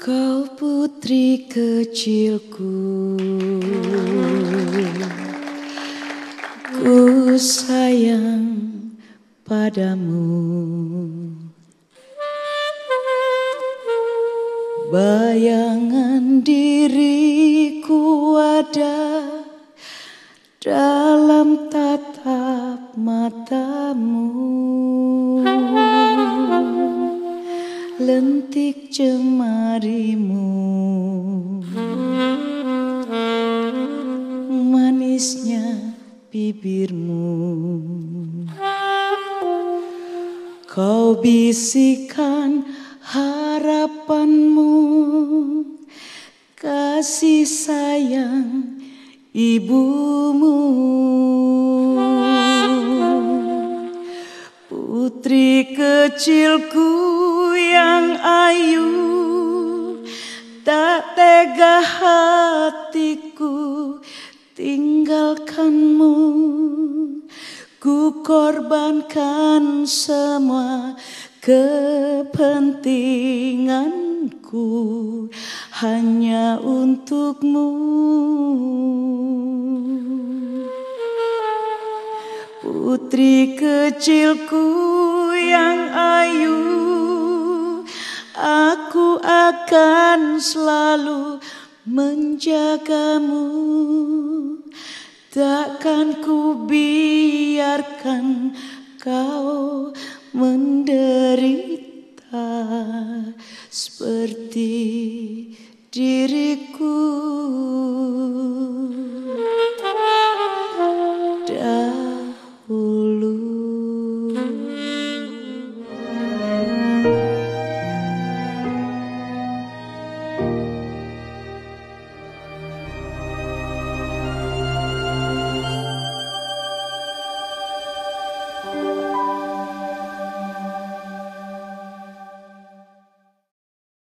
Putri kecilku. Ku sayang padamu. Bayangan diriku ada dalam tatap matamu Lentik jemarimu Manisnya bibirmu. Kau bisikan harapanmu. Kasih sayang ibumu Putri kecilku yang ayu Tak tega hatiku tinggalkanmu. Ku korbankan semua kepentinganku hanya untukmu. Putri kecilku yang ayu Aku akan selalu menjagamu. Takkan ku biarkan kau menderita seperti diriku